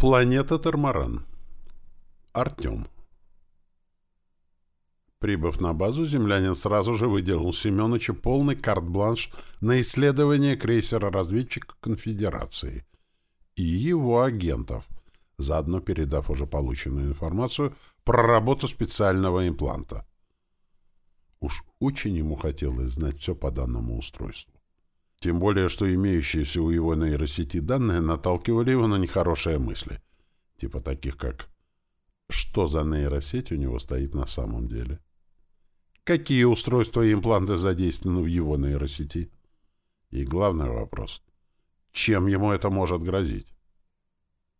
Планета Тормаран. Артем. Прибыв на базу, землянин сразу же выделил Семеновичу полный карт-бланш на исследование крейсера-разведчика Конфедерации и его агентов, заодно передав уже полученную информацию про работу специального импланта. Уж очень ему хотелось знать все по данному устройству. Тем более, что имеющиеся у его нейросети данные наталкивали его на нехорошие мысли. Типа таких, как «Что за нейросеть у него стоит на самом деле?» «Какие устройства и импланты задействованы в его нейросети?» И главный вопрос «Чем ему это может грозить?»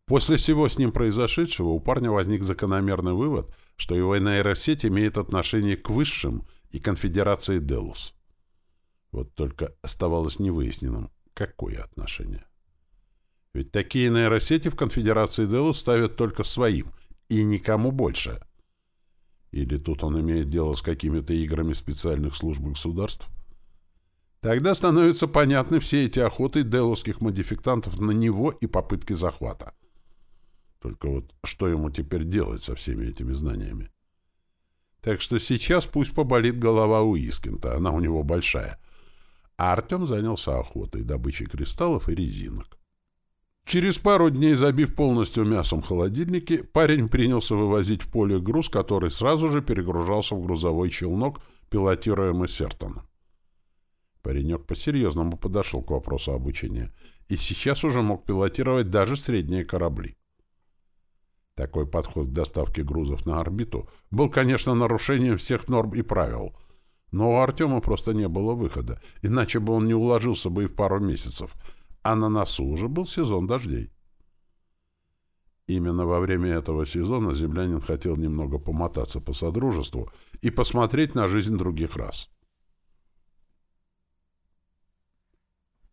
После всего с ним произошедшего у парня возник закономерный вывод, что его нейросеть имеет отношение к высшим и конфедерации Делус. Вот только оставалось невыясненным, какое отношение. Ведь такие нейросети в конфедерации Делу ставят только своим, и никому больше. Или тут он имеет дело с какими-то играми специальных служб государств? Тогда становятся понятны все эти охоты деловских модификтантов на него и попытки захвата. Только вот что ему теперь делать со всеми этими знаниями? Так что сейчас пусть поболит голова у Искента, она у него большая — а Артем занялся охотой, добычей кристаллов и резинок. Через пару дней, забив полностью мясом холодильники, парень принялся вывозить в поле груз, который сразу же перегружался в грузовой челнок, пилотируемый Сертоном. Паренек по-серьезному подошел к вопросу обучения и сейчас уже мог пилотировать даже средние корабли. Такой подход к доставке грузов на орбиту был, конечно, нарушением всех норм и правил — но у Артема просто не было выхода, иначе бы он не уложился бы и в пару месяцев, а на носу уже был сезон дождей. Именно во время этого сезона землянин хотел немного помотаться по содружеству и посмотреть на жизнь других рас.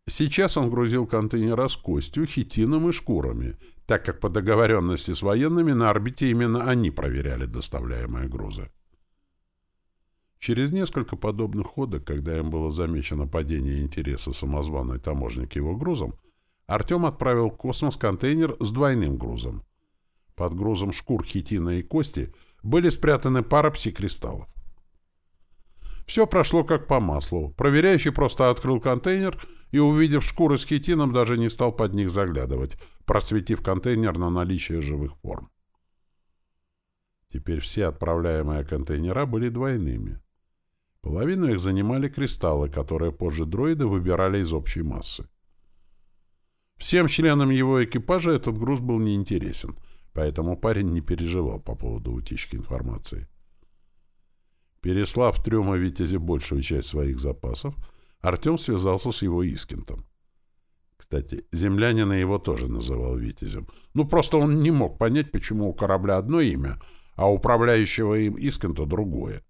Сейчас он грузил контейнера с костью, хитином и шкурами, так как по договоренности с военными на орбите именно они проверяли доставляемые грузы. Через несколько подобных ходок, когда им было замечено падение интереса самозваной таможники его грузом, Артем отправил в космос контейнер с двойным грузом. Под грузом шкур хитина и кости были спрятаны пара пси-кристаллов. Все прошло как по маслу. Проверяющий просто открыл контейнер и, увидев шкуры с хитином, даже не стал под них заглядывать, просветив контейнер на наличие живых форм. Теперь все отправляемые контейнера были двойными. Половину их занимали кристаллы, которые позже дроиды выбирали из общей массы. Всем членам его экипажа этот груз был неинтересен, поэтому парень не переживал по поводу утечки информации. Переслав трюма Витязи большую часть своих запасов, Артем связался с его Искентом. Кстати, землянина его тоже называл Витязем. Ну, просто он не мог понять, почему у корабля одно имя, а управляющего им Искента другое.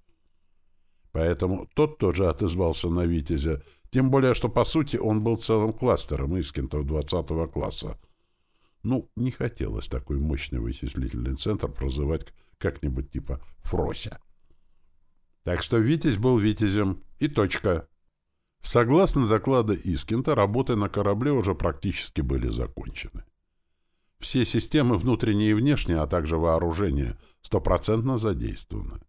Поэтому тот тоже отозвался на «Витязя», тем более, что, по сути, он был целым кластером Искентов 20 класса. Ну, не хотелось такой мощный вычислительный центр прозывать как-нибудь типа «Фрося». Так что Витязь был Витязем и точка. Согласно докладу Искента, работы на корабле уже практически были закончены. Все системы внутренние и внешние, а также вооружение, стопроцентно задействованы.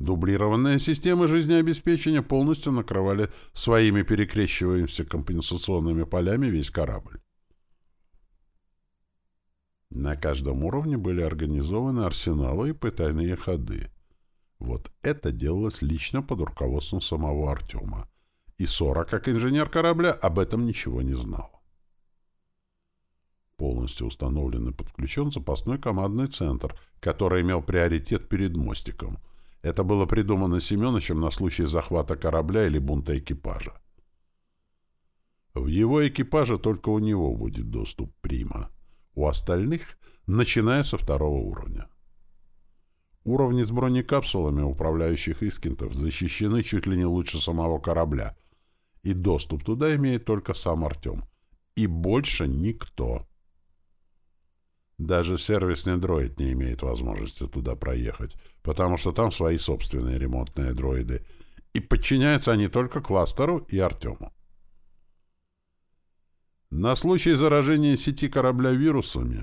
Дублированные системы жизнеобеспечения полностью накрывали своими перекрещиваемся компенсационными полями весь корабль. На каждом уровне были организованы арсеналы и потайные ходы. Вот это делалось лично под руководством самого Артема. И Сора, как инженер корабля, об этом ничего не знал. Полностью установлен и подключен запасной командный центр, который имел приоритет перед мостиком — это было придумано Семеновичем на случай захвата корабля или бунта экипажа. В его экипаже только у него будет доступ Прима. У остальных, начиная со второго уровня. Уровни с бронекапсулами управляющих Искентов защищены чуть ли не лучше самого корабля, и доступ туда имеет только сам Артем. И больше никто. Даже сервисный дроид не имеет возможности туда проехать, потому что там свои собственные ремонтные дроиды, и подчиняются они только кластеру и Артему. На случай заражения сети корабля вирусами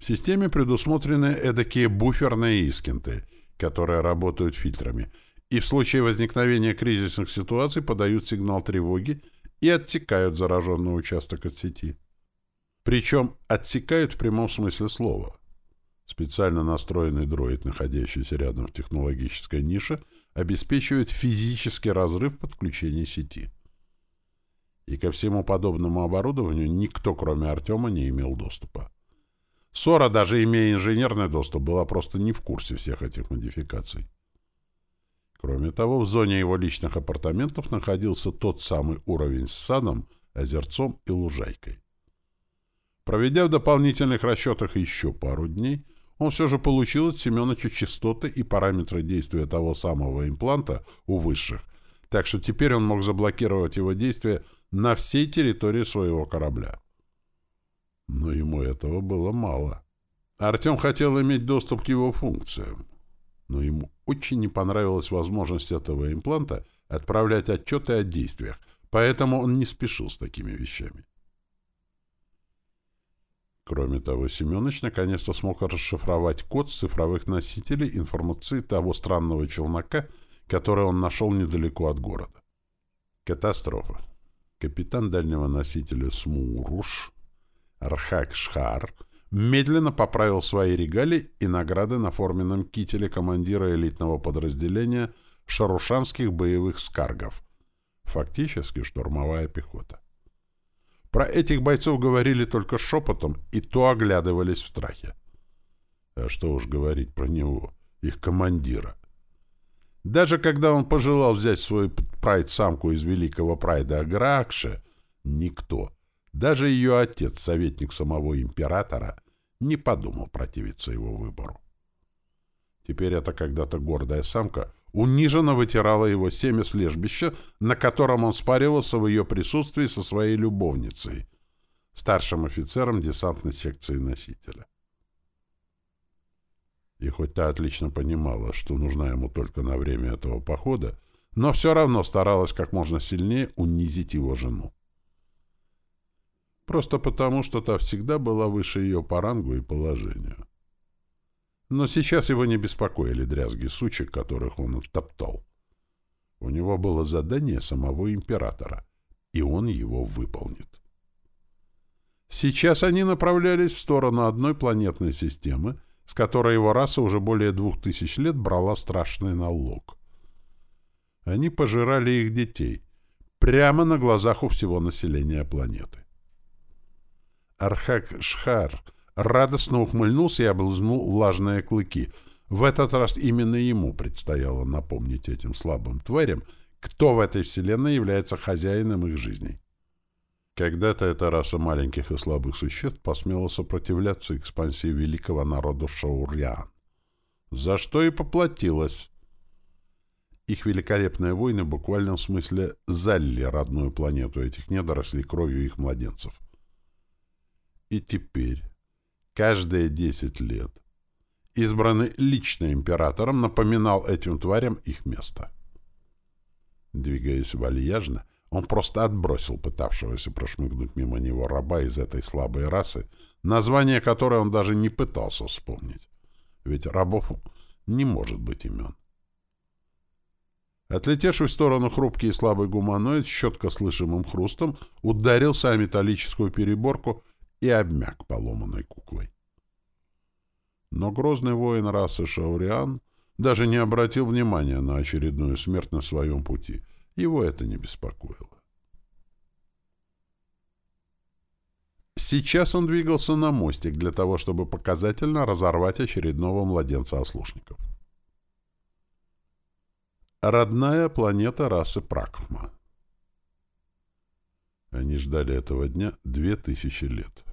В системе предусмотрены эдакие буферные искенты, которые работают фильтрами, и в случае возникновения кризисных ситуаций подают сигнал тревоги и отсекают зараженный участок от сети. Причем отсекают в прямом смысле слова. Специально настроенный дроид, находящийся рядом в технологической нише, обеспечивает физический разрыв подключения сети. И ко всему подобному оборудованию никто, кроме Артема, не имел доступа. Сора, даже имея инженерный доступ, была просто не в курсе всех этих модификаций. Кроме того, в зоне его личных апартаментов находился тот самый уровень с садом, озерцом и лужайкой. Проведя в дополнительных расчетах еще пару дней, он все же получил от Семеновича частоты и параметры действия того самого импланта у высших, так что теперь он мог заблокировать его действие на всей территории своего корабля. Но ему этого было мало. Артем хотел иметь доступ к его функциям, но ему очень не понравилась возможность этого импланта отправлять отчеты о действиях, поэтому он не спешил с такими вещами. Кроме того, Семенович наконец-то смог расшифровать код цифровых носителей информации того странного челнока, который он нашел недалеко от города. Катастрофа. Капитан дальнего носителя Смуруш, Шхар, медленно поправил свои регалии и награды на форменном кителе командира элитного подразделения шарушанских боевых скаргов, фактически штурмовая пехота. Про этих бойцов говорили только шепотом и то оглядывались в страхе. А что уж говорить про него, их командира. Даже когда он пожелал взять свой прайд-самку из великого прайда Агракше, никто, даже ее отец, советник самого императора, не подумал противиться его выбору. Теперь эта когда-то гордая самка униженно вытирала его семя с лежбища, на котором он спаривался в ее присутствии со своей любовницей, старшим офицером десантной секции носителя. И хоть та отлично понимала, что нужна ему только на время этого похода, но все равно старалась как можно сильнее унизить его жену. Просто потому, что та всегда была выше ее по рангу и положению. Но сейчас его не беспокоили дрязги сучек, которых он оттоптал. У него было задание самого императора, и он его выполнит. Сейчас они направлялись в сторону одной планетной системы, с которой его раса уже более двух тысяч лет брала страшный налог. Они пожирали их детей, прямо на глазах у всего населения планеты. Архак Шхар — радостно ухмыльнулся и облизнул влажные клыки. В этот раз именно ему предстояло напомнить этим слабым тварям, кто в этой вселенной является хозяином их жизней. Когда-то эта раса маленьких и слабых существ посмела сопротивляться экспансии великого народа Шаурьян. За что и поплатилась. Их великолепные войны в буквальном смысле залили родную планету этих недорослей кровью их младенцев. И теперь каждые десять лет. Избранный лично императором напоминал этим тварям их место. Двигаясь вальяжно, он просто отбросил пытавшегося прошмыгнуть мимо него раба из этой слабой расы, название которой он даже не пытался вспомнить. Ведь рабов не может быть имен. Отлетевший в сторону хрупкий и слабый гуманоид с четко слышимым хрустом ударился о металлическую переборку и обмяк поломанной куклой. Но грозный воин расы Шауриан даже не обратил внимания на очередную смерть на своем пути. Его это не беспокоило. Сейчас он двигался на мостик для того, чтобы показательно разорвать очередного младенца ослушников. Родная планета расы Пракхма. Они ждали этого дня две тысячи лет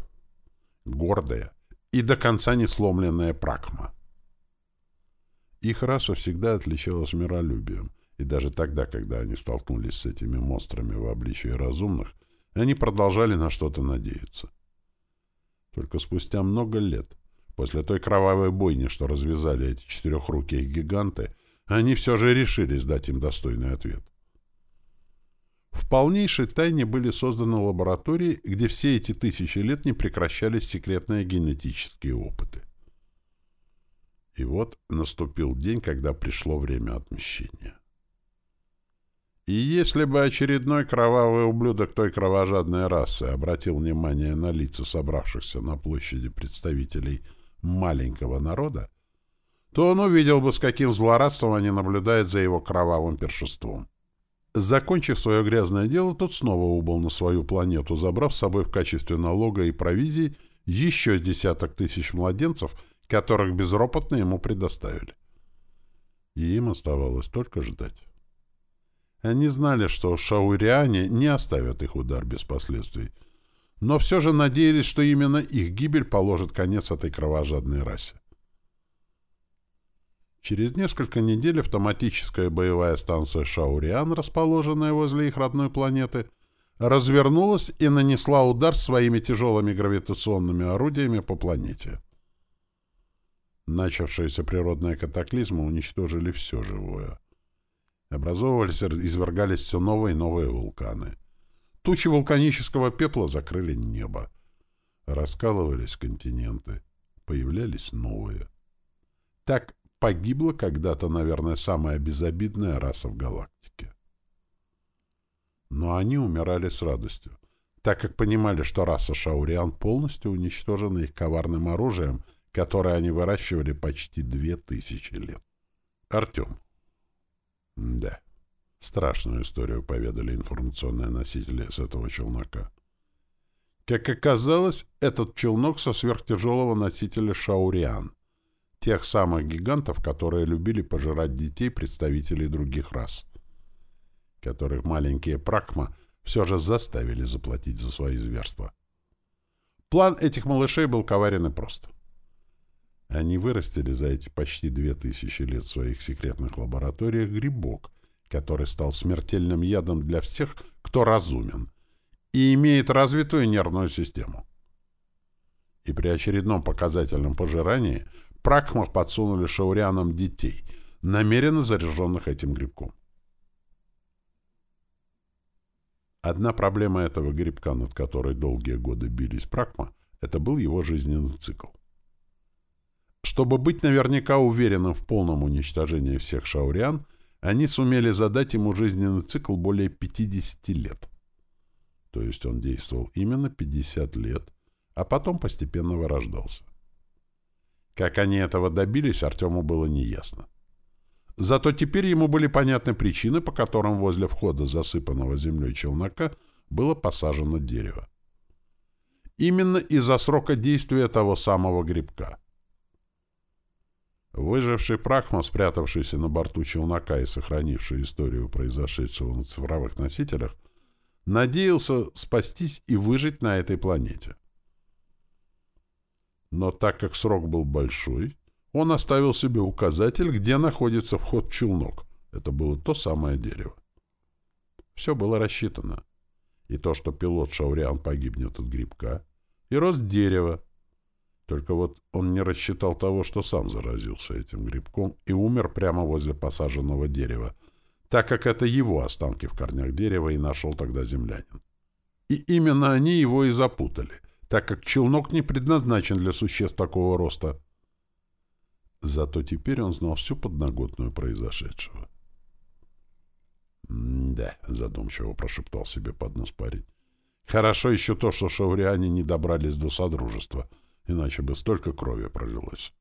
гордая и до конца не сломленная пракма. Их раса всегда отличалась миролюбием, и даже тогда, когда они столкнулись с этими монстрами в обличии разумных, они продолжали на что-то надеяться. Только спустя много лет, после той кровавой бойни, что развязали эти четырехрукие гиганты, они все же решились дать им достойный ответ. В полнейшей тайне были созданы лаборатории, где все эти тысячи лет не прекращались секретные генетические опыты. И вот наступил день, когда пришло время отмщения. И если бы очередной кровавый ублюдок той кровожадной расы обратил внимание на лица собравшихся на площади представителей маленького народа, то он увидел бы, с каким злорадством они наблюдают за его кровавым першеством. Закончив свое грязное дело, тот снова убыл на свою планету, забрав с собой в качестве налога и провизии еще десяток тысяч младенцев, которых безропотно ему предоставили. И им оставалось только ждать. Они знали, что шауриане не оставят их удар без последствий, но все же надеялись, что именно их гибель положит конец этой кровожадной расе. Через несколько недель автоматическая боевая станция «Шауриан», расположенная возле их родной планеты, развернулась и нанесла удар своими тяжелыми гравитационными орудиями по планете. Начавшиеся природные катаклизмы уничтожили все живое. Образовывались, извергались все новые и новые вулканы. Тучи вулканического пепла закрыли небо. Раскалывались континенты. Появлялись новые. Так погибла когда-то, наверное, самая безобидная раса в галактике. Но они умирали с радостью, так как понимали, что раса Шауриан полностью уничтожена их коварным оружием, которое они выращивали почти две тысячи лет. Артем. Да. Страшную историю поведали информационные носители с этого челнока. Как оказалось, этот челнок со сверхтяжелого носителя Шауриан. Тех самых гигантов, которые любили пожирать детей представителей других рас. Которых маленькие пракма все же заставили заплатить за свои зверства. План этих малышей был коварен и прост. Они вырастили за эти почти две тысячи лет в своих секретных лабораториях грибок, который стал смертельным ядом для всех, кто разумен и имеет развитую нервную систему. И при очередном показательном пожирании Пракмах подсунули шаурянам детей, намеренно заряженных этим грибком. Одна проблема этого грибка, над которой долгие годы бились Пракма, это был его жизненный цикл. Чтобы быть наверняка уверенным в полном уничтожении всех шауриан, они сумели задать ему жизненный цикл более 50 лет. То есть он действовал именно 50 лет, а потом постепенно вырождался. Как они этого добились, Артему было неясно. Зато теперь ему были понятны причины, по которым возле входа засыпанного землей челнока было посажено дерево. Именно из-за срока действия того самого грибка. Выживший Прахма, спрятавшийся на борту челнока и сохранивший историю произошедшего на цифровых носителях, надеялся спастись и выжить на этой планете. Но так как срок был большой, он оставил себе указатель, где находится вход в челнок. Это было то самое дерево. Все было рассчитано. И то, что пилот Шауриан погибнет от грибка, и рост дерева, только вот он не рассчитал того, что сам заразился этим грибком и умер прямо возле посаженного дерева, так как это его останки в корнях дерева и нашел тогда землянин. И именно они его и запутали, так как челнок не предназначен для существ такого роста. Зато теперь он знал всю подноготную произошедшего. «Да», — задумчиво прошептал себе под нос парень. «Хорошо еще то, что шауриане не добрались до Содружества» иначе бы столько крови пролилось.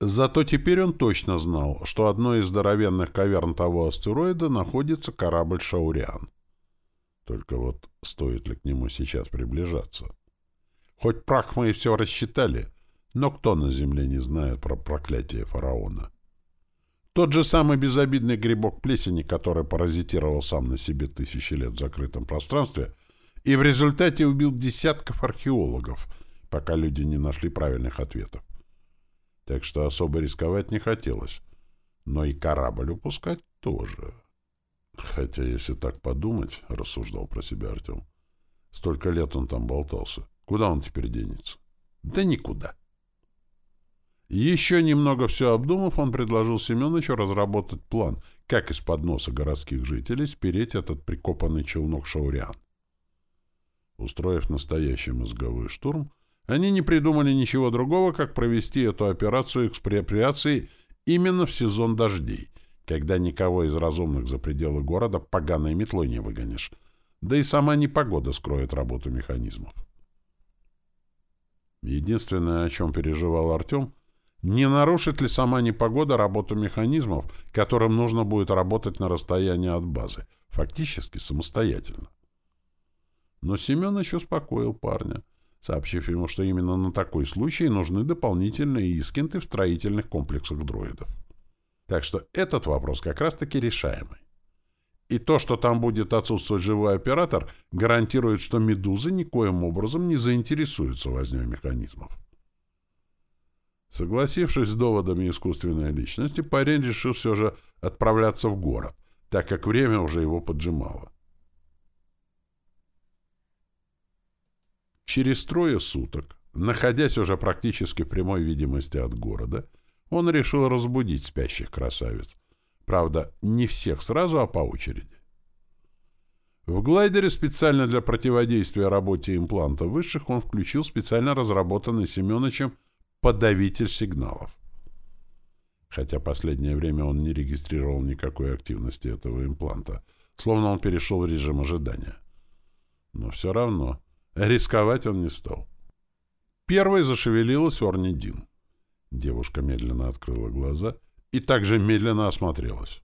Зато теперь он точно знал, что одной из здоровенных каверн того астероида находится корабль «Шауриан». Только вот стоит ли к нему сейчас приближаться? Хоть прах мы и все рассчитали, но кто на Земле не знает про проклятие фараона? Тот же самый безобидный грибок плесени, который паразитировал сам на себе тысячи лет в закрытом пространстве и в результате убил десятков археологов — пока люди не нашли правильных ответов. Так что особо рисковать не хотелось. Но и корабль упускать тоже. Хотя, если так подумать, — рассуждал про себя Артем, — столько лет он там болтался. Куда он теперь денется? Да никуда. Еще немного все обдумав, он предложил Семеновичу разработать план, как из-под носа городских жителей спереть этот прикопанный челнок Шауриан. Устроив настоящий мозговой штурм, они не придумали ничего другого, как провести эту операцию экспроприации именно в сезон дождей, когда никого из разумных за пределы города поганой метлой не выгонишь, да и сама непогода скроет работу механизмов. Единственное, о чем переживал Артем, не нарушит ли сама непогода работу механизмов, которым нужно будет работать на расстоянии от базы, фактически самостоятельно. Но Семенович успокоил парня, сообщив ему, что именно на такой случай нужны дополнительные искинты в строительных комплексах дроидов. Так что этот вопрос как раз-таки решаемый. И то, что там будет отсутствовать живой оператор, гарантирует, что «Медуза» никоим образом не заинтересуется вознёй механизмов. Согласившись с доводами искусственной личности, парень решил все же отправляться в город, так как время уже его поджимало. Через трое суток, находясь уже практически в прямой видимости от города, он решил разбудить спящих красавиц. Правда, не всех сразу, а по очереди. В глайдере специально для противодействия работе импланта высших он включил специально разработанный Семеновичем подавитель сигналов. Хотя последнее время он не регистрировал никакой активности этого импланта, словно он перешел в режим ожидания. Но все равно рисковать он не стал. Первой зашевелилась Орни Дин. Девушка медленно открыла глаза и также медленно осмотрелась.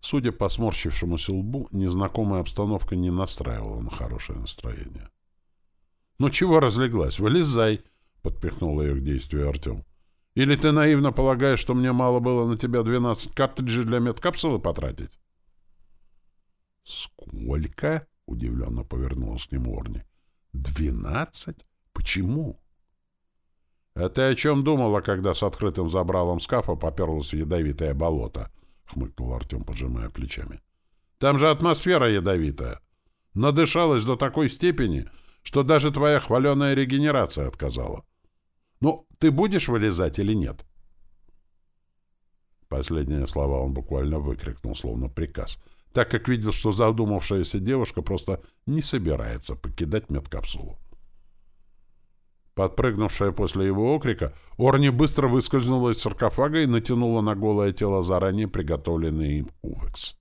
Судя по сморщившемуся лбу, незнакомая обстановка не настраивала на хорошее настроение. «Ну чего разлеглась? Вылезай!» — подпихнул ее к действию Артем. «Или ты наивно полагаешь, что мне мало было на тебя 12 картриджей для медкапсулы потратить?» «Сколько?» — удивленно повернулась к нему Орни. «Двенадцать? Почему?» «А ты о чем думала, когда с открытым забралом скафа поперлась в ядовитое болото?» — хмыкнул Артем, поджимая плечами. «Там же атмосфера ядовитая. Надышалась до такой степени, что даже твоя хваленая регенерация отказала. Ну, ты будешь вылезать или нет?» Последние слова он буквально выкрикнул, словно приказ, так как видел, что задумавшаяся девушка просто не собирается покидать медкапсулу. Подпрыгнувшая после его окрика, Орни быстро выскользнула из саркофага и натянула на голое тело заранее приготовленный им увекс.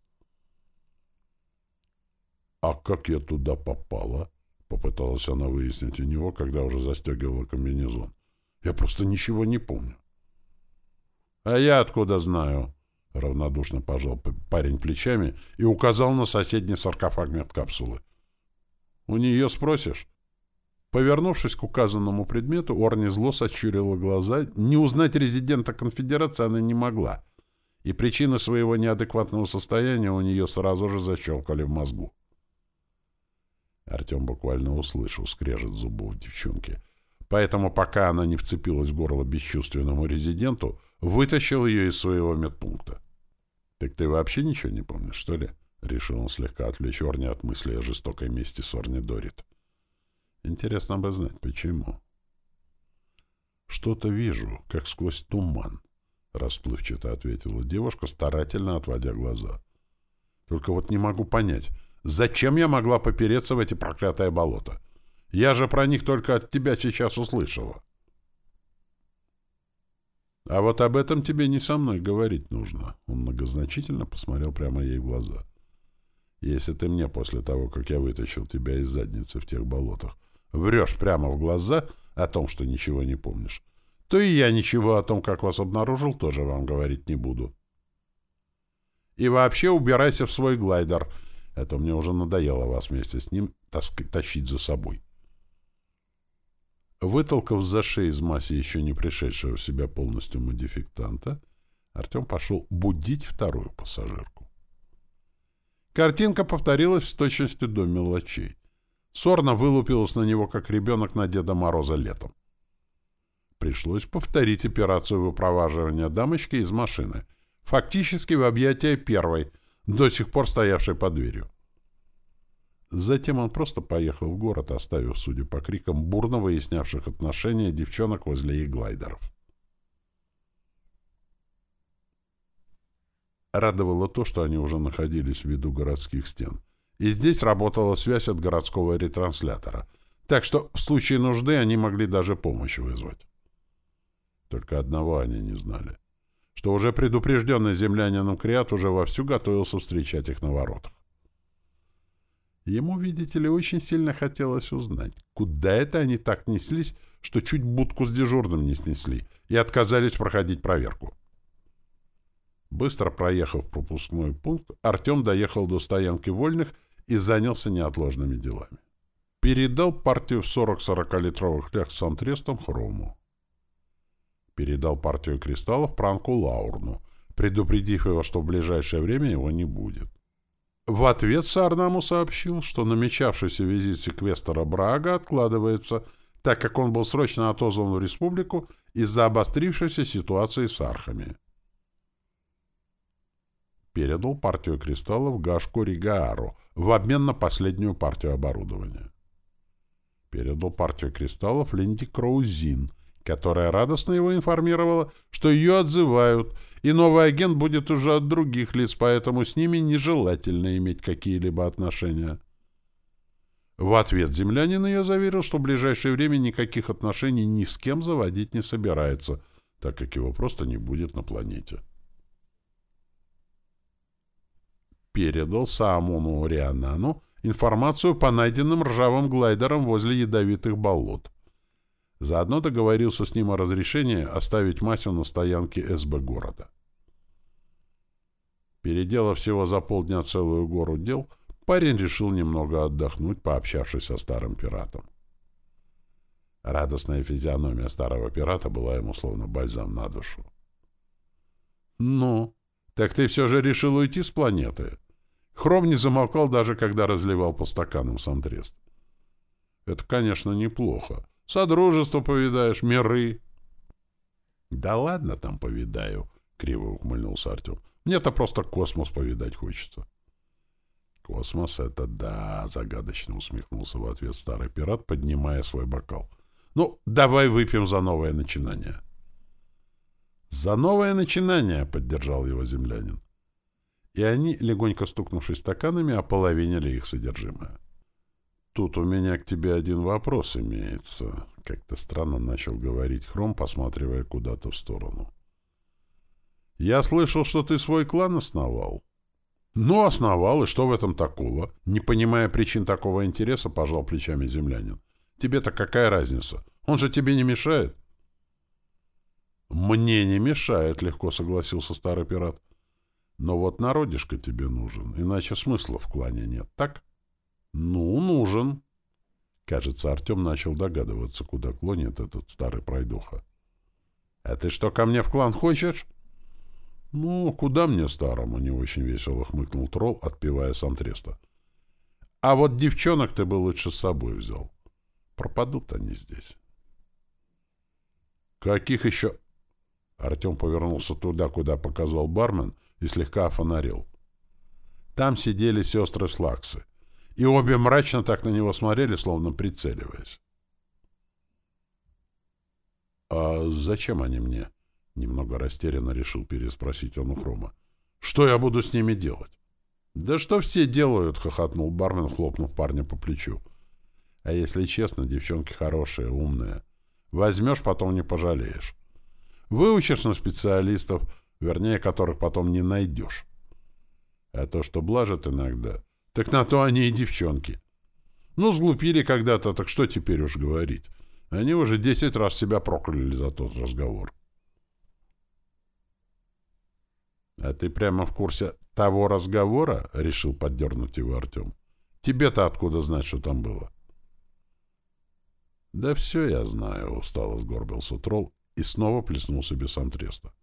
«А как я туда попала?» — попыталась она выяснить у него, когда уже застегивала комбинезон. «Я просто ничего не помню». «А я откуда знаю?» — равнодушно пожал парень плечами и указал на соседний саркофаг медкапсулы. «У нее спросишь?» Повернувшись к указанному предмету, Орни зло сочурила глаза. Не узнать резидента конфедерации она не могла, и причины своего неадекватного состояния у нее сразу же защелкали в мозгу. Артем буквально услышал скрежет зубов девчонки. Поэтому, пока она не вцепилась в горло бесчувственному резиденту, вытащил ее из своего медпункта. «Так ты вообще ничего не помнишь, что ли?» — решил он слегка отвлечь Орни от мысли о жестокой мести Сорни Дорит. Интересно бы знать, почему. «Что-то вижу, как сквозь туман», — расплывчато ответила девушка, старательно отводя глаза. «Только вот не могу понять, зачем я могла попереться в эти проклятые болота? Я же про них только от тебя сейчас услышала». «А вот об этом тебе не со мной говорить нужно», — он многозначительно посмотрел прямо ей в глаза. «Если ты мне после того, как я вытащил тебя из задницы в тех болотах, врешь прямо в глаза о том, что ничего не помнишь, то и я ничего о том, как вас обнаружил, тоже вам говорить не буду. И вообще убирайся в свой глайдер, а то мне уже надоело вас вместе с ним тащить за собой. Вытолкав за шею из массы еще не пришедшего в себя полностью модификтанта, Артем пошел будить вторую пассажирку. Картинка повторилась с точностью до мелочей. Сорна вылупилась на него, как ребенок на Деда Мороза летом. Пришлось повторить операцию выпроваживания дамочки из машины, фактически в объятия первой, до сих пор стоявшей под дверью. Затем он просто поехал в город, оставив, судя по крикам, бурно выяснявших отношения девчонок возле их глайдеров. Радовало то, что они уже находились в виду городских стен. И здесь работала связь от городского ретранслятора. Так что в случае нужды они могли даже помощь вызвать. Только одного они не знали. Что уже предупрежденный землянином Криат уже вовсю готовился встречать их на воротах. Ему, видите ли, очень сильно хотелось узнать, куда это они так неслись, что чуть будку с дежурным не снесли и отказались проходить проверку. Быстро проехав пропускной пункт, Артем доехал до стоянки вольных и занялся неотложными делами. Передал партию в 40-40-литровых лях с антрестом Хрому. Передал партию кристаллов Пранку Лаурну, предупредив его, что в ближайшее время его не будет. В ответ Сарнаму сообщил, что намечавшийся визит секвестора Брага откладывается, так как он был срочно отозван в республику из-за обострившейся ситуации с архами. Передал партию кристаллов Гашку Ригаару в обмен на последнюю партию оборудования. Передал партию кристаллов Линди Кроузин, которая радостно его информировала, что ее отзывают — и новый агент будет уже от других лиц, поэтому с ними нежелательно иметь какие-либо отношения. В ответ землянин ее заверил, что в ближайшее время никаких отношений ни с кем заводить не собирается, так как его просто не будет на планете. Передал Саамону Рианану информацию по найденным ржавым глайдерам возле ядовитых болот. Заодно договорился с ним о разрешении оставить Масю на стоянке СБ города. Переделав всего за полдня целую гору дел, парень решил немного отдохнуть, пообщавшись со старым пиратом. Радостная физиономия старого пирата была ему словно бальзам на душу. «Ну, так ты все же решил уйти с планеты?» Хром не замолкал даже, когда разливал по стаканам сам. «Это, конечно, неплохо. Содружество повидаешь, миры. — Да ладно там повидаю, — криво ухмыльнулся Артем. — Мне-то просто космос повидать хочется. — Космос — это да, — загадочно усмехнулся в ответ старый пират, поднимая свой бокал. — Ну, давай выпьем за новое начинание. — За новое начинание, — поддержал его землянин. И они, легонько стукнувшись стаканами, ополовинили их содержимое. — «Тут у меня к тебе один вопрос имеется», — как-то странно начал говорить Хром, посматривая куда-то в сторону. «Я слышал, что ты свой клан основал». «Ну, основал, и что в этом такого?» Не понимая причин такого интереса, пожал плечами землянин. «Тебе-то какая разница? Он же тебе не мешает?» «Мне не мешает», — легко согласился старый пират. «Но вот народишко тебе нужен, иначе смысла в клане нет, так?» «Ну, нужен». Кажется, Артем начал догадываться, куда клонит этот старый пройдуха. «А ты что, ко мне в клан хочешь?» «Ну, куда мне старому?» — не очень весело хмыкнул тролл, отпивая сам треста. «А вот девчонок ты бы лучше с собой взял. Пропадут они здесь». «Каких еще...» Артем повернулся туда, куда показал бармен, и слегка офонарил. Там сидели сестры Слаксы и обе мрачно так на него смотрели, словно прицеливаясь. «А зачем они мне?» — немного растерянно решил переспросить он у Хрома. «Что я буду с ними делать?» «Да что все делают?» — хохотнул бармен, хлопнув парня по плечу. «А если честно, девчонки хорошие, умные. Возьмешь, потом не пожалеешь. Выучишь на специалистов, вернее, которых потом не найдешь. А то, что блажат иногда, так на то они и девчонки. Ну, сглупили когда-то, так что теперь уж говорить? Они уже десять раз себя прокляли за тот разговор. — А ты прямо в курсе того разговора? — решил поддернуть его Артем. — Тебе-то откуда знать, что там было? — Да все я знаю, — устало сгорбился тролл и снова плеснул себе сам треста.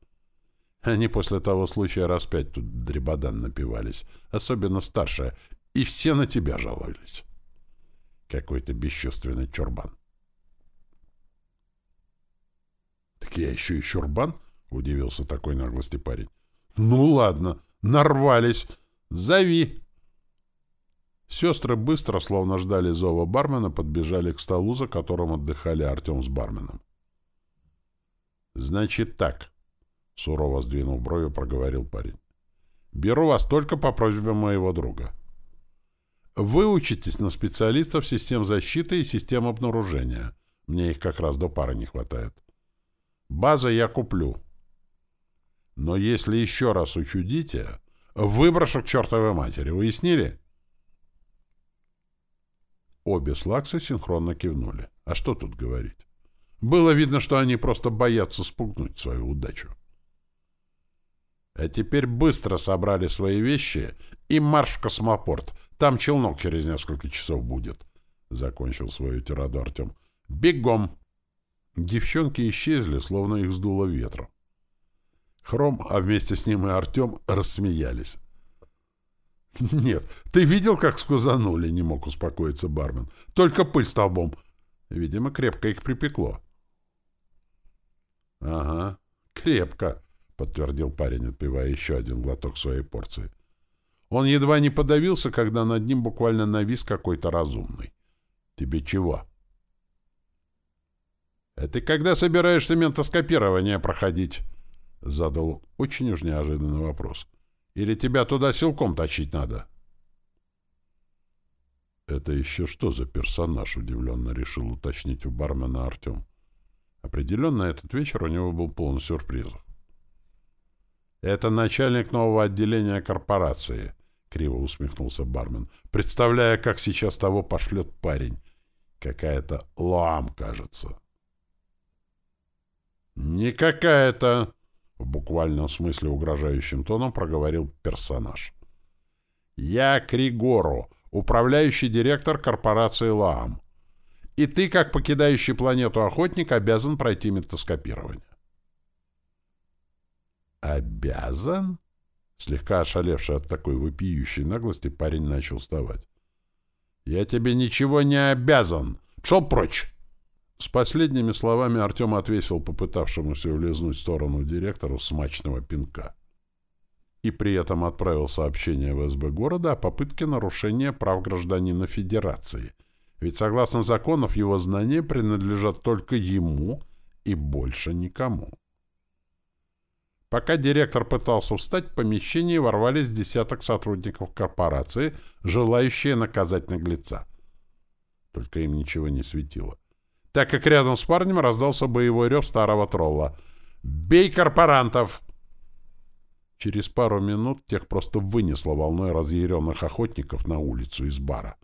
Они после того случая раз пять тут дребодан напивались, особенно старшая, и все на тебя жаловались. Какой-то бесчувственный чурбан. «Так я еще и чурбан?» — удивился такой наглости парень. «Ну ладно, нарвались. Зови!» Сестры быстро, словно ждали зова бармена, подбежали к столу, за которым отдыхали Артем с барменом. «Значит так», — сурово сдвинув брови, проговорил парень. Беру вас только по просьбе моего друга. Вы учитесь на специалистов систем защиты и систем обнаружения. Мне их как раз до пары не хватает. База я куплю. Но если еще раз учудите, выброшу к чертовой матери. Уяснили? Обе слаксы синхронно кивнули. А что тут говорить? Было видно, что они просто боятся спугнуть свою удачу. А теперь быстро собрали свои вещи и марш в космопорт. Там челнок через несколько часов будет. Закончил свою тираду Артем. Бегом! Девчонки исчезли, словно их сдуло ветром. Хром, а вместе с ним и Артем рассмеялись. «Нет, ты видел, как скузанули?» — не мог успокоиться бармен. «Только пыль столбом. Видимо, крепко их припекло». «Ага, крепко», — подтвердил парень, отпивая еще один глоток своей порции. Он едва не подавился, когда над ним буквально навис какой-то разумный. «Тебе чего?» «А ты когда собираешься ментоскопирование проходить?» — задал очень уж неожиданный вопрос. «Или тебя туда силком точить надо?» «Это еще что за персонаж?» — удивленно решил уточнить у бармена Артем. Определенно, этот вечер у него был полон сюрпризов. «Это начальник нового отделения корпорации», — криво усмехнулся бармен, представляя, как сейчас того пошлет парень. Какая-то лам, кажется. «Не какая-то», — в буквальном смысле угрожающим тоном проговорил персонаж. «Я Кригору, управляющий директор корпорации ЛААМ. И ты, как покидающий планету охотник, обязан пройти метаскопирование». «Обязан?» Слегка ошалевший от такой вопиющей наглости, парень начал вставать. «Я тебе ничего не обязан! Шел прочь!» С последними словами Артем отвесил попытавшемуся улизнуть в сторону директору смачного пинка. И при этом отправил сообщение в СБ города о попытке нарушения прав гражданина Федерации. Ведь согласно законов его знания принадлежат только ему и больше никому. Пока директор пытался встать, в помещение ворвались десяток сотрудников корпорации, желающие наказать наглеца. Только им ничего не светило так как рядом с парнем раздался боевой рев старого тролла. «Бей корпорантов!» Через пару минут тех просто вынесло волной разъяренных охотников на улицу из бара.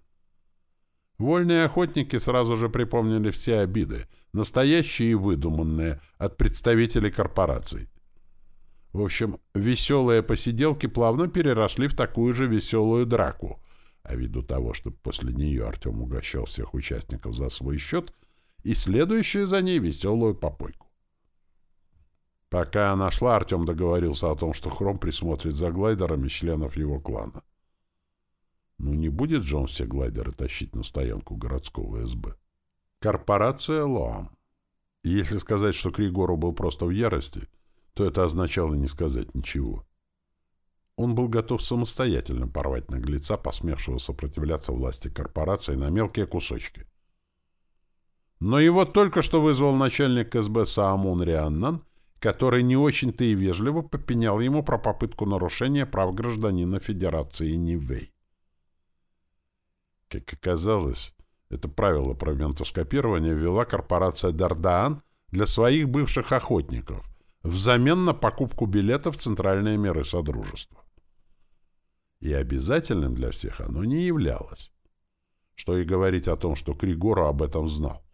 Вольные охотники сразу же припомнили все обиды, настоящие и выдуманные, от представителей корпораций. В общем, веселые посиделки плавно переросли в такую же веселую драку, а ввиду того, что после нее Артем угощал всех участников за свой счет, и следующую за ней веселую попойку. Пока она шла, Артем договорился о том, что Хром присмотрит за глайдерами членов его клана. Ну не будет же он все глайдеры тащить на стоянку городского СБ. Корпорация Лоам. если сказать, что Кригору был просто в ярости, то это означало не сказать ничего. Он был готов самостоятельно порвать наглеца, посмевшего сопротивляться власти корпорации на мелкие кусочки. Но его только что вызвал начальник СБ Саамун Рианнан, который не очень-то и вежливо попенял ему про попытку нарушения прав гражданина Федерации Нивэй. Как оказалось, это правило про ментоскопирование ввела корпорация Дардаан для своих бывших охотников взамен на покупку билетов в центральные миры Содружества. И обязательным для всех оно не являлось. Что и говорить о том, что Кригору об этом знал.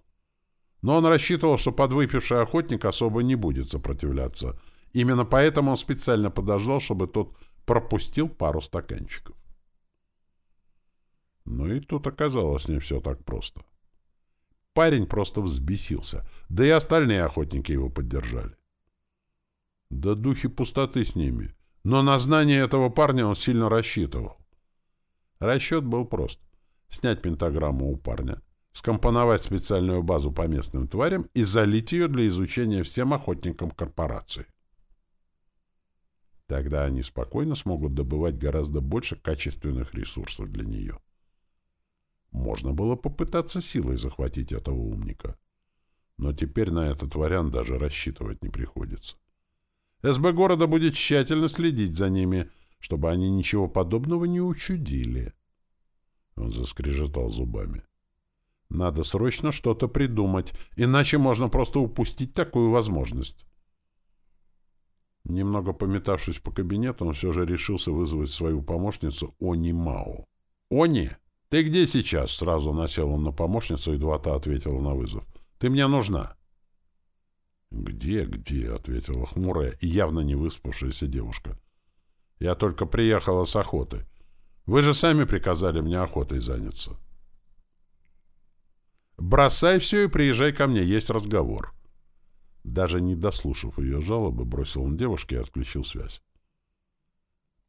Но он рассчитывал, что подвыпивший охотник особо не будет сопротивляться. Именно поэтому он специально подождал, чтобы тот пропустил пару стаканчиков. Но и тут оказалось не все так просто. Парень просто взбесился, да и остальные охотники его поддержали. Да духи пустоты с ними. Но на знание этого парня он сильно рассчитывал. Расчет был прост. Снять пентаграмму у парня, скомпоновать специальную базу по местным тварям и залить ее для изучения всем охотникам корпорации. Тогда они спокойно смогут добывать гораздо больше качественных ресурсов для нее. Можно было попытаться силой захватить этого умника. Но теперь на этот вариант даже рассчитывать не приходится. СБ города будет тщательно следить за ними, чтобы они ничего подобного не учудили. Он заскрежетал зубами. Надо срочно что-то придумать, иначе можно просто упустить такую возможность. Немного пометавшись по кабинету, он все же решился вызвать свою помощницу Они Мао. «Они, ты где сейчас?» Сразу насел он на помощницу, едва та ответила на вызов. «Ты мне нужна». «Где, где?» — ответила хмурая и явно не выспавшаяся девушка. «Я только приехала с охоты. Вы же сами приказали мне охотой заняться». «Бросай все и приезжай ко мне, есть разговор». Даже не дослушав ее жалобы, бросил он девушке и отключил связь.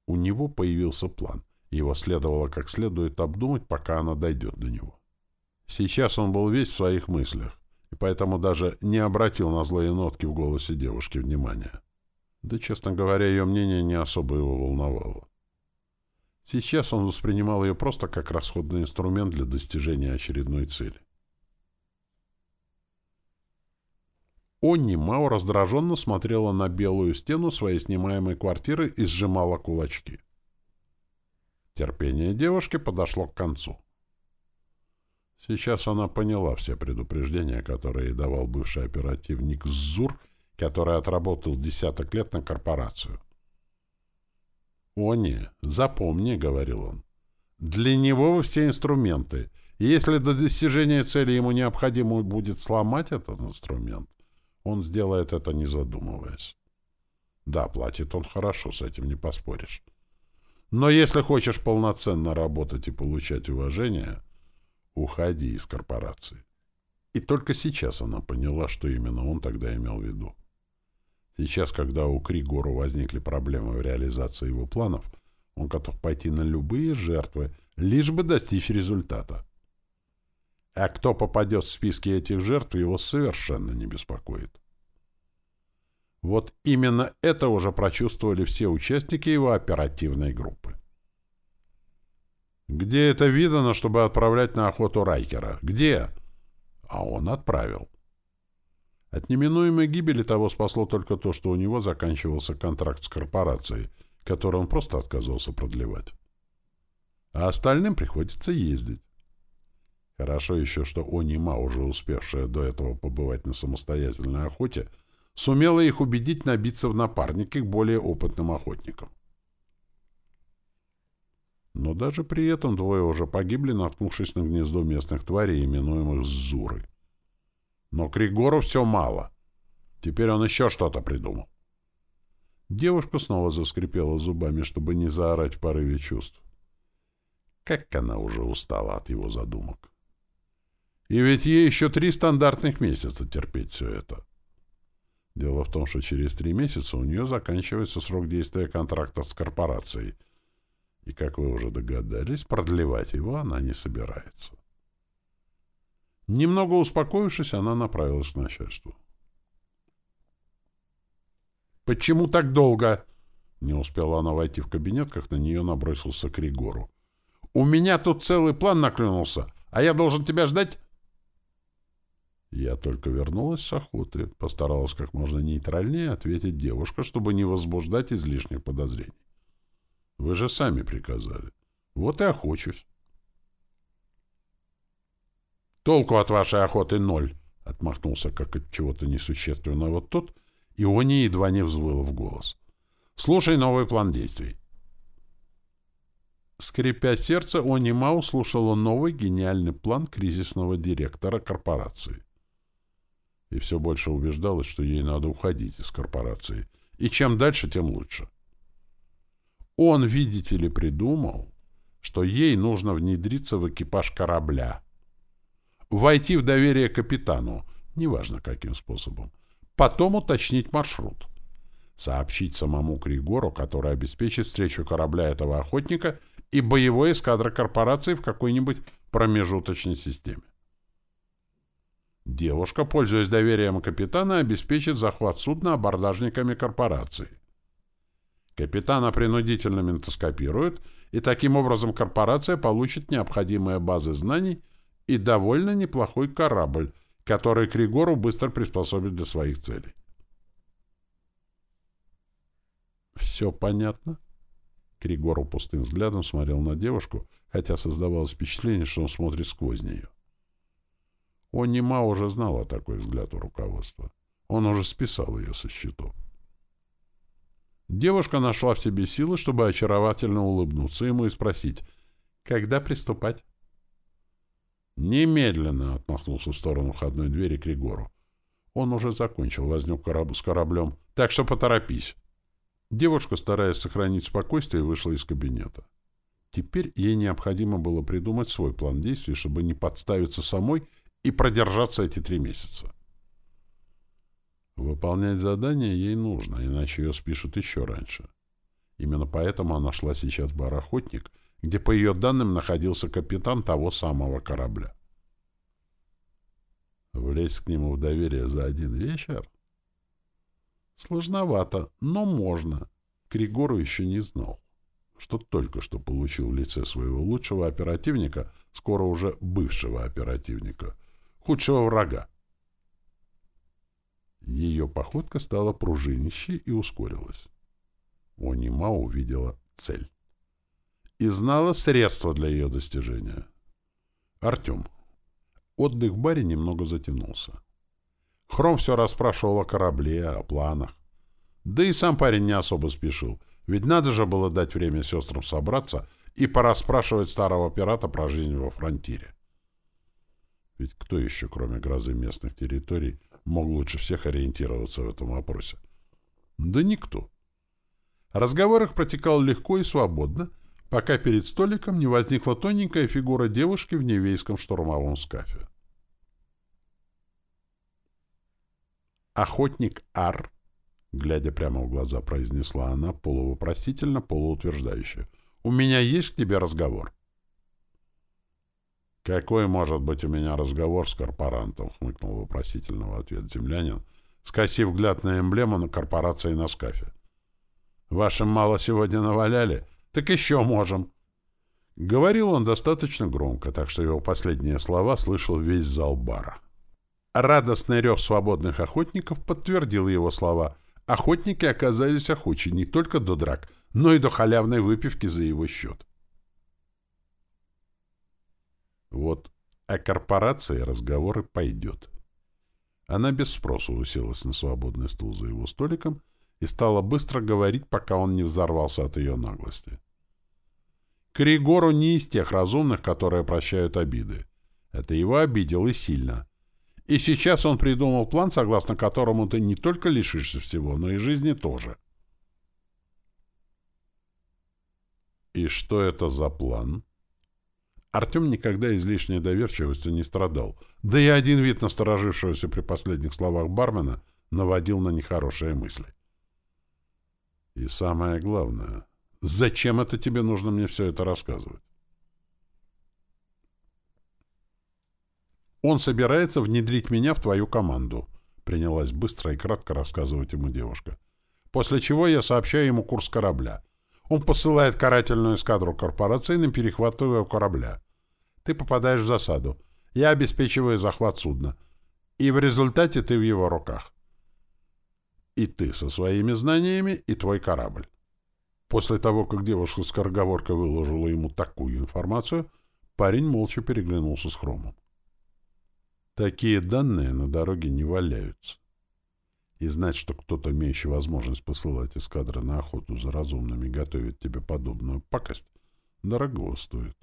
У него появился план. Его следовало как следует обдумать, пока она дойдет до него. Сейчас он был весь в своих мыслях, и поэтому даже не обратил на злые нотки в голосе девушки внимания. Да, честно говоря, ее мнение не особо его волновало. Сейчас он воспринимал ее просто как расходный инструмент для достижения очередной цели. Онни Мао раздраженно смотрела на белую стену своей снимаемой квартиры и сжимала кулачки. Терпение девушки подошло к концу. Сейчас она поняла все предупреждения, которые ей давал бывший оперативник ЗУР, который отработал десяток лет на корпорацию. «Они, запомни», — говорил он, — «для него вы все инструменты, и если до достижения цели ему необходимо будет сломать этот инструмент, он сделает это не задумываясь. Да, платит он хорошо, с этим не поспоришь. Но если хочешь полноценно работать и получать уважение, уходи из корпорации. И только сейчас она поняла, что именно он тогда имел в виду. Сейчас, когда у Кригору возникли проблемы в реализации его планов, он готов пойти на любые жертвы, лишь бы достичь результата. А кто попадет в списки этих жертв, его совершенно не беспокоит. Вот именно это уже прочувствовали все участники его оперативной группы. «Где это видано, чтобы отправлять на охоту Райкера? Где?» А он отправил. От неминуемой гибели того спасло только то, что у него заканчивался контракт с корпорацией, который он просто отказался продлевать. А остальным приходится ездить. Хорошо еще, что Онима, уже успевшая до этого побывать на самостоятельной охоте, сумела их убедить набиться в напарники к более опытным охотникам. Но даже при этом двое уже погибли, наткнувшись на гнездо местных тварей, именуемых Зуры. Но Кригору все мало. Теперь он еще что-то придумал. Девушка снова заскрипела зубами, чтобы не заорать в порыве чувств. Как она уже устала от его задумок. И ведь ей еще три стандартных месяца терпеть все это. Дело в том, что через три месяца у нее заканчивается срок действия контракта с корпорацией. И, как вы уже догадались, продлевать его она не собирается. Немного успокоившись, она направилась к начальству. «Почему так долго?» Не успела она войти в кабинет, как на нее набросился Кригору. «У меня тут целый план наклюнулся, а я должен тебя ждать?» Я только вернулась с охоты, постаралась как можно нейтральнее ответить девушка, чтобы не возбуждать излишних подозрений. Вы же сами приказали. Вот и охочусь. Толку от вашей охоты ноль, отмахнулся как от чего-то несущественного тот, и Они едва не взвыла в голос. Слушай новый план действий. Скрипя сердце, Они Мау слушала новый гениальный план кризисного директора корпорации и все больше убеждалась, что ей надо уходить из корпорации. И чем дальше, тем лучше. Он, видите ли, придумал, что ей нужно внедриться в экипаж корабля, войти в доверие капитану, неважно каким способом, потом уточнить маршрут, сообщить самому Кригору, который обеспечит встречу корабля этого охотника и боевой эскадры корпорации в какой-нибудь промежуточной системе. Девушка, пользуясь доверием капитана, обеспечит захват судна абордажниками корпорации. Капитана принудительно ментоскопируют, и таким образом корпорация получит необходимые базы знаний и довольно неплохой корабль, который Кригору быстро приспособит для своих целей. Все понятно? Кригору пустым взглядом смотрел на девушку, хотя создавалось впечатление, что он смотрит сквозь нее. Он нема уже о такой взгляд у руководства. Он уже списал ее со счетов. Девушка нашла в себе силы, чтобы очаровательно улыбнуться ему и спросить, когда приступать? «Немедленно!» — отмахнулся в сторону входной двери к Ригору. Он уже закончил возню кораб с кораблем, так что поторопись. Девушка, стараясь сохранить спокойствие, вышла из кабинета. Теперь ей необходимо было придумать свой план действий, чтобы не подставиться самой и продержаться эти три месяца. Выполнять задание ей нужно, иначе ее спишут еще раньше. Именно поэтому она шла сейчас в бар-охотник, где, по ее данным, находился капитан того самого корабля. Влезть к нему в доверие за один вечер? Сложновато, но можно. Кригору еще не знал, что только что получил в лице своего лучшего оперативника, скоро уже бывшего оперативника, худшего врага. Ее походка стала пружинищей и ускорилась. Онима увидела цель. И знала средства для ее достижения. Артем. Отдых в баре немного затянулся. Хром все расспрашивал о корабле, о планах. Да и сам парень не особо спешил, ведь надо же было дать время сестрам собраться и порасспрашивать старого пирата про жизнь во фронтире. Ведь кто еще, кроме грозы местных территорий, мог лучше всех ориентироваться в этом вопросе? Да никто. Разговор их протекал легко и свободно, пока перед столиком не возникла тоненькая фигура девушки в невейском штурмовом скафе. «Охотник Ар», — глядя прямо в глаза, произнесла она полувопросительно, полуутверждающе, — «у меня есть к тебе разговор». «Какой может быть у меня разговор с корпорантом?» — хмыкнул вопросительно в ответ землянин, скосив взгляд на эмблему на корпорации на скафе. «Вашим мало сегодня наваляли? Так еще можем!» Говорил он достаточно громко, так что его последние слова слышал весь зал бара. Радостный рев свободных охотников подтвердил его слова. Охотники оказались охочи не только до драк, но и до халявной выпивки за его счет. Вот о корпорации разговоры пойдет. Она без спросу уселась на свободный стул за его столиком и стала быстро говорить, пока он не взорвался от ее наглости. Кригору не из тех разумных, которые прощают обиды. Это его обидел и сильно. И сейчас он придумал план, согласно которому ты не только лишишься всего, но и жизни тоже. И что это за план? Артем никогда излишней доверчивостью не страдал. Да и один вид насторожившегося при последних словах бармена наводил на нехорошие мысли. И самое главное, зачем это тебе нужно мне все это рассказывать? Он собирается внедрить меня в твою команду, принялась быстро и кратко рассказывать ему девушка. После чего я сообщаю ему курс корабля. Он посылает карательную эскадру корпорации на перехват корабля. Ты попадаешь в засаду. Я обеспечиваю захват судна. И в результате ты в его руках. И ты со своими знаниями, и твой корабль. После того, как девушка с скороговоркой выложила ему такую информацию, парень молча переглянулся с Хромом. Такие данные на дороге не валяются. И знать, что кто-то, имеющий возможность посылать эскадры на охоту за разумными, готовит тебе подобную пакость, дорого стоит.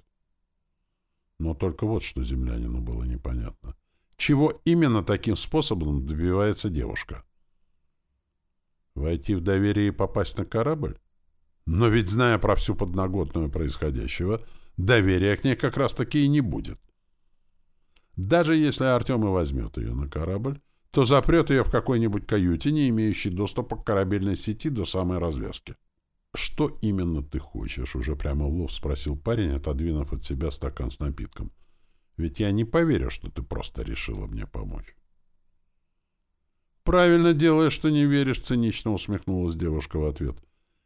Но только вот что землянину было непонятно. Чего именно таким способом добивается девушка? Войти в доверие и попасть на корабль? Но ведь, зная про всю подноготную происходящего, доверия к ней как раз-таки и не будет. Даже если Артем и возьмет ее на корабль, то запрет ее в какой-нибудь каюте, не имеющей доступа к корабельной сети до самой развязки. «Что именно ты хочешь?» — уже прямо в лоб спросил парень, отодвинув от себя стакан с напитком. «Ведь я не поверю, что ты просто решила мне помочь». «Правильно делаешь, что не веришь», — цинично усмехнулась девушка в ответ.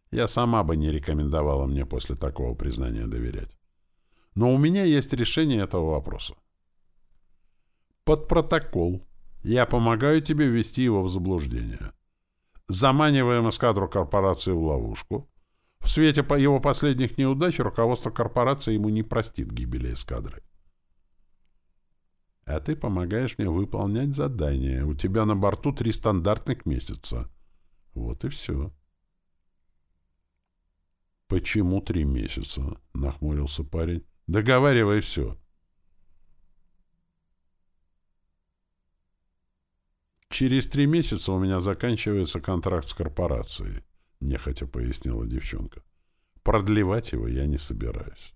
«Я сама бы не рекомендовала мне после такого признания доверять. Но у меня есть решение этого вопроса. Под протокол. Я помогаю тебе ввести его в заблуждение. Заманиваем эскадру корпорации в ловушку. В свете его последних неудач руководство корпорации ему не простит гибели эскадры. А ты помогаешь мне выполнять задание. У тебя на борту три стандартных месяца. Вот и все. «Почему три месяца?» — нахмурился парень. «Договаривай все». «Через три месяца у меня заканчивается контракт с корпорацией», — нехотя пояснила девчонка. «Продлевать его я не собираюсь.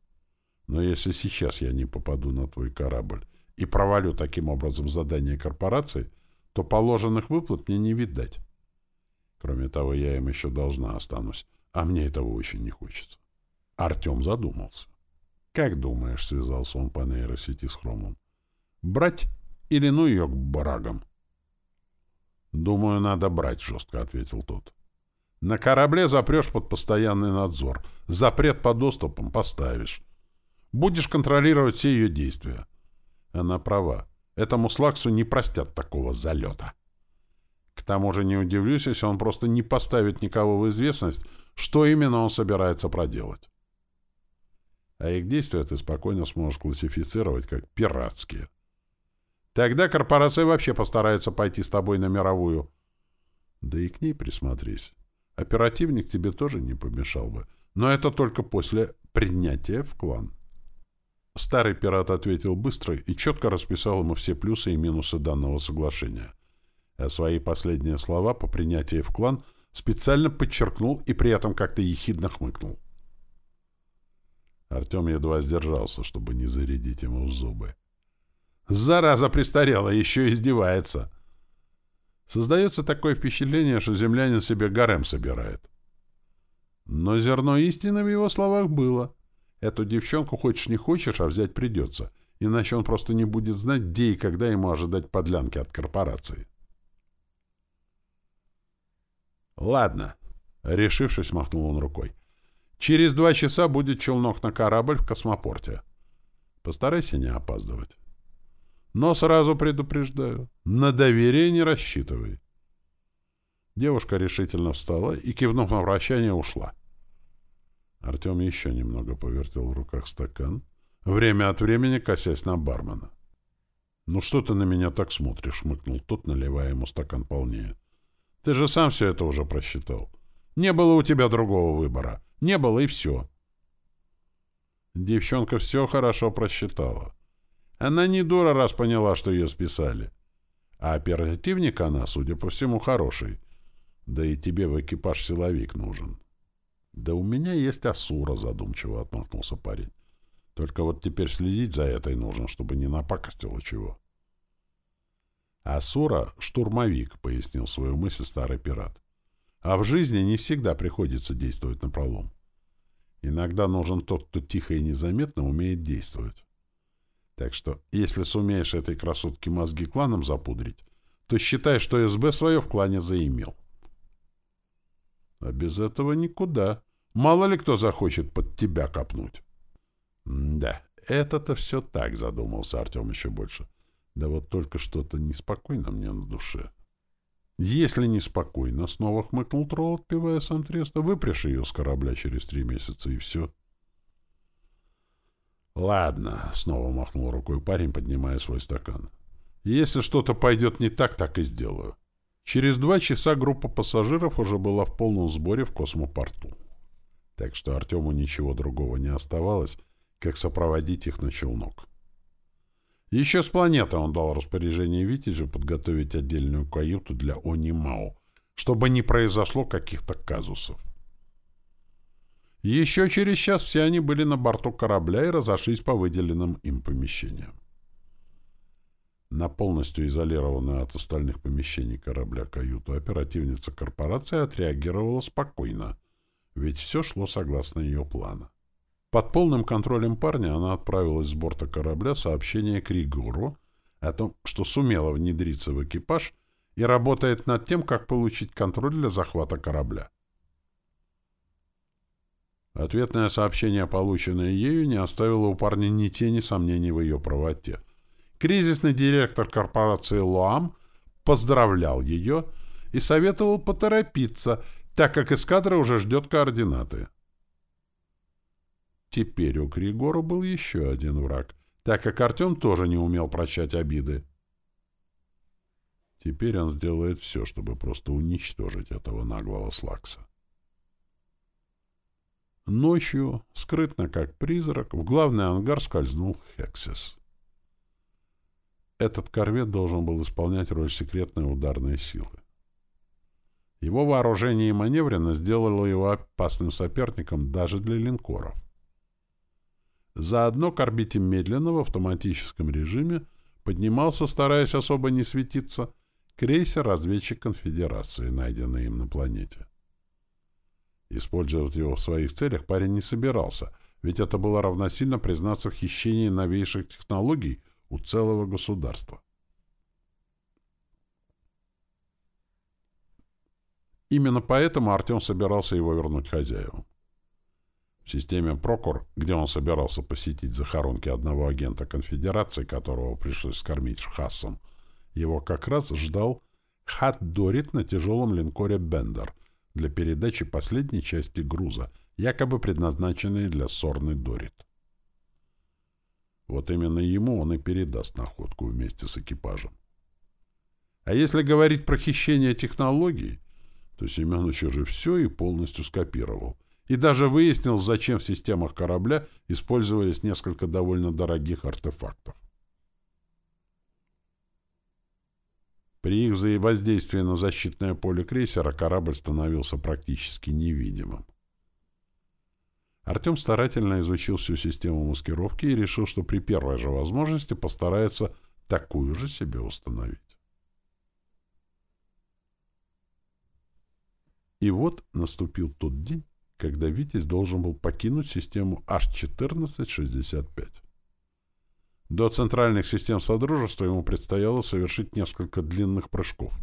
Но если сейчас я не попаду на твой корабль и провалю таким образом задание корпорации, то положенных выплат мне не видать. Кроме того, я им еще должна останусь, а мне этого очень не хочется. Артем задумался. «Как думаешь?» — связался он по нейросети с Хромом. «Брать или ну ее к барагам?» «Думаю, надо брать», — жестко ответил тот. «На корабле запрешь под постоянный надзор. Запрет по доступам поставишь. Будешь контролировать все ее действия. Она права. Этому Слаксу не простят такого залета. К тому же не удивлюсь, если он просто не поставит никого в известность, что именно он собирается проделать. А их действия ты спокойно сможешь классифицировать как пиратские. Тогда корпорация вообще постарается пойти с тобой на мировую. Да и к ней присмотрись. Оперативник тебе тоже не помешал бы. Но это только после принятия в клан. Старый пират ответил быстро и четко расписал ему все плюсы и минусы данного соглашения. А свои последние слова по принятии в клан специально подчеркнул и при этом как-то ехидно хмыкнул. Артем едва сдержался, чтобы не зарядить ему в зубы. «Зараза престарела, еще издевается!» Создается такое впечатление, что землянин себе гарем собирает. Но зерно истины в его словах было — Эту девчонку хочешь не хочешь, а взять придется, иначе он просто не будет знать, где и когда ему ожидать подлянки от корпорации. «Ладно», — решившись, махнул он рукой. «Через два часа будет челнок на корабль в космопорте. Постарайся не опаздывать. Но сразу предупреждаю, на доверие не рассчитывай». Девушка решительно встала и, кивнув на вращение, ушла. Артем еще немного повертел в руках стакан, время от времени косясь на бармена. «Ну что ты на меня так смотришь?» — мыкнул тот, наливая ему стакан полнее. «Ты же сам все это уже просчитал. Не было у тебя другого выбора. Не было, и все». Девчонка все хорошо просчитала. Она не дура, раз поняла, что ее списали. А оперативник она, судя по всему, хороший. Да и тебе в экипаж силовик нужен. «Да у меня есть Асура», — задумчиво отмахнулся парень. «Только вот теперь следить за этой нужно, чтобы не напакостило чего». «Асура — штурмовик», — пояснил свою мысль старый пират. «А в жизни не всегда приходится действовать напролом. Иногда нужен тот, кто тихо и незаметно умеет действовать. Так что, если сумеешь этой красотке мозги кланом запудрить, то считай, что СБ свое в клане заимел». «А без этого никуда», Мало ли кто захочет под тебя копнуть. да, это-то все так, задумался Артем еще больше. Да вот только что-то неспокойно мне на душе. Если неспокойно, снова хмыкнул тролл, отпивая сам треста, выпряжь ее с корабля через три месяца, и все. Ладно, снова махнул рукой парень, поднимая свой стакан. Если что-то пойдет не так, так и сделаю. Через два часа группа пассажиров уже была в полном сборе в космопорту так что Артему ничего другого не оставалось, как сопроводить их на челнок. Еще с планеты он дал распоряжение Витязю подготовить отдельную каюту для Они Мао, чтобы не произошло каких-то казусов. Еще через час все они были на борту корабля и разошлись по выделенным им помещениям. На полностью изолированную от остальных помещений корабля каюту оперативница корпорации отреагировала спокойно, ведь все шло согласно ее плану. Под полным контролем парня она отправилась с борта корабля сообщение к Ригуру о том, что сумела внедриться в экипаж и работает над тем, как получить контроль для захвата корабля. Ответное сообщение, полученное ею, не оставило у парня ни тени сомнений в ее правоте. Кризисный директор корпорации «Лоам» поздравлял ее и советовал поторопиться, так как эскадра уже ждет координаты. Теперь у Кригора был еще один враг, так как Артем тоже не умел прощать обиды. Теперь он сделает все, чтобы просто уничтожить этого наглого Слакса. Ночью, скрытно как призрак, в главный ангар скользнул Хексис. Этот корвет должен был исполнять роль секретной ударной силы. Его вооружение и маневренность сделало его опасным соперником даже для линкоров. Заодно к орбите медленно в автоматическом режиме поднимался, стараясь особо не светиться, крейсер-разведчик Конфедерации, найденный им на планете. Использовать его в своих целях парень не собирался, ведь это было равносильно признаться в хищении новейших технологий у целого государства. Именно поэтому Артем собирался его вернуть хозяевам. В системе Прокор, где он собирался посетить захоронки одного агента конфедерации, которого пришлось скормить Хассом, его как раз ждал Хат Дорит на тяжелом линкоре «Бендер» для передачи последней части груза, якобы предназначенной для Сорны Дорит. Вот именно ему он и передаст находку вместе с экипажем. А если говорить про хищение технологий, то Семенович уже все и полностью скопировал. И даже выяснил, зачем в системах корабля использовались несколько довольно дорогих артефактов. При их воздействии на защитное поле крейсера корабль становился практически невидимым. Артем старательно изучил всю систему маскировки и решил, что при первой же возможности постарается такую же себе установить. И вот наступил тот день, когда Витязь должен был покинуть систему H1465. До центральных систем Содружества ему предстояло совершить несколько длинных прыжков.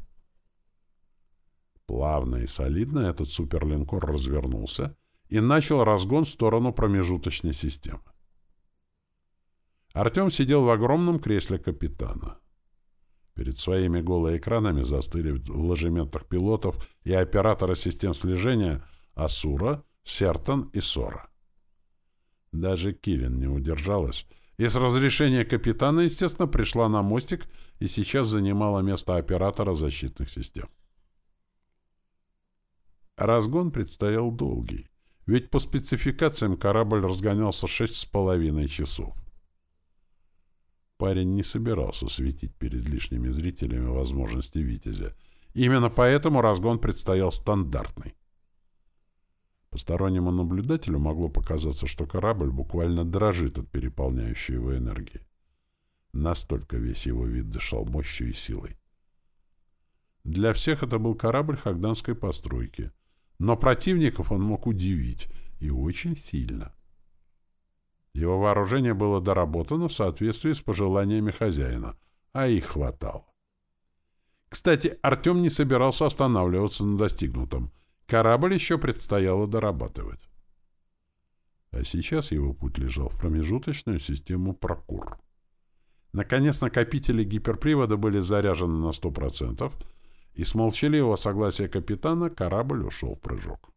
Плавно и солидно этот суперлинкор развернулся и начал разгон в сторону промежуточной системы. Артем сидел в огромном кресле капитана. Перед своими голоэкранами застыли в ложементах пилотов и оператора систем слежения Асура, Сертон и Сора. Даже Килин не удержалась и с разрешения капитана, естественно, пришла на мостик и сейчас занимала место оператора защитных систем. Разгон предстоял долгий, ведь по спецификациям корабль разгонялся шесть с половиной часов. Парень не собирался светить перед лишними зрителями возможности «Витязя». Именно поэтому разгон предстоял стандартный. Постороннему наблюдателю могло показаться, что корабль буквально дрожит от переполняющей его энергии. Настолько весь его вид дышал мощью и силой. Для всех это был корабль хагданской постройки. Но противников он мог удивить, и очень сильно. Его вооружение было доработано в соответствии с пожеланиями хозяина, а их хватало. Кстати, Артем не собирался останавливаться на достигнутом. Корабль еще предстояло дорабатывать. А сейчас его путь лежал в промежуточную систему Прокур. Наконец, накопители гиперпривода были заряжены на 100%, и с молчаливого согласия капитана корабль ушел в прыжок.